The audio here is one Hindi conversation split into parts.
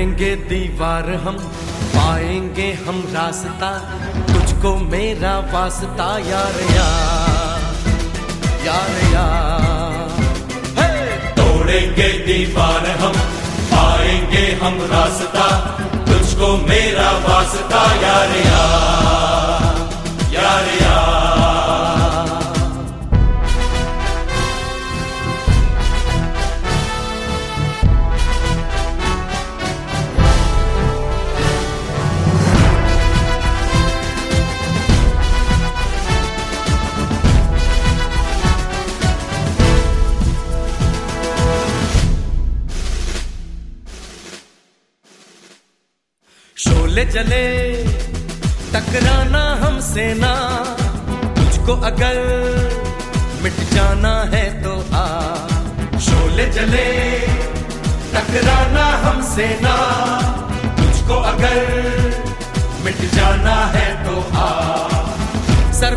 तोड़ेंगे दीवार हम, पाएँगे हम रास्ता। तुझको मेरा वास्ता, यार यार यार यार। तोड़ेंगे दीवार हम, पाएँगे हम रास्ता। तुझको मेरा वास्ता, यार यार। शोले चले, टकराना हमसे ना। तुझको अगर मिट जाना है तो आ। शोले जले टकराना हमसे ना। तुझको अगर मिट जाना है तो आ। सर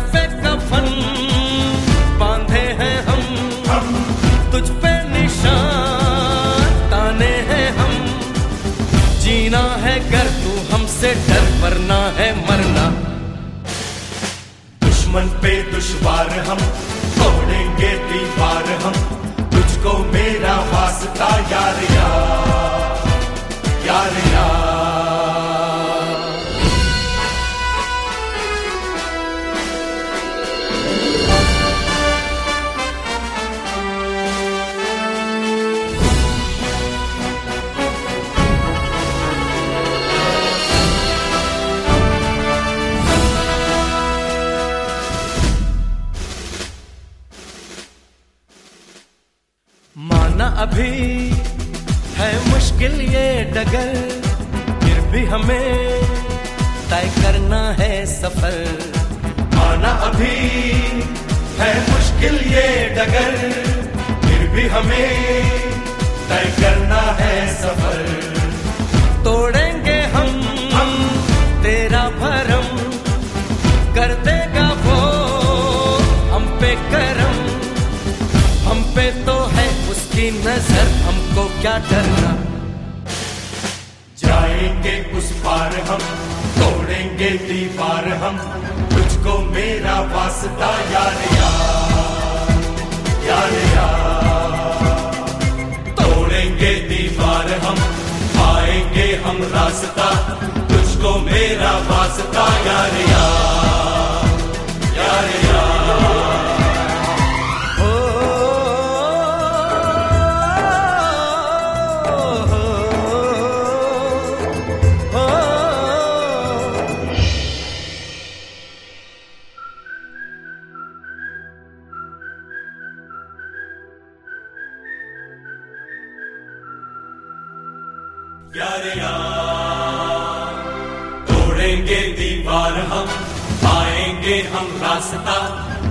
डर वरना है मरना। दुश्मन पे दुश्वार हम, तोड़ेंगे दीवार हम। तुझको मेरा वास्ता यार यार। माना अभी है मुश्किल ये डगर, फिर भी हमें तय करना है सफ़र। आना अभी है मुश्किल ये डगर, फिर भी हमें तय करना है सफ़र। तोड़ेंगे हम हम तेरा भरम कर देगा उसकी नज़र, हमको क्या डरना जाएँगे उस पार हम, तोड़ेंगे दीवार हम। तुझको मेरा वास्ता यार यार यार यार। तोड़ेंगे दीवार हम पाएँगे हम रास्ता। तुझको मेरा वास्ता यार यार। तोड़ेंगे दीवार हम आएँगे हम रास्ता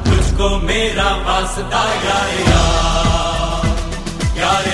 तुझको मेरा वास्ता यार यार यार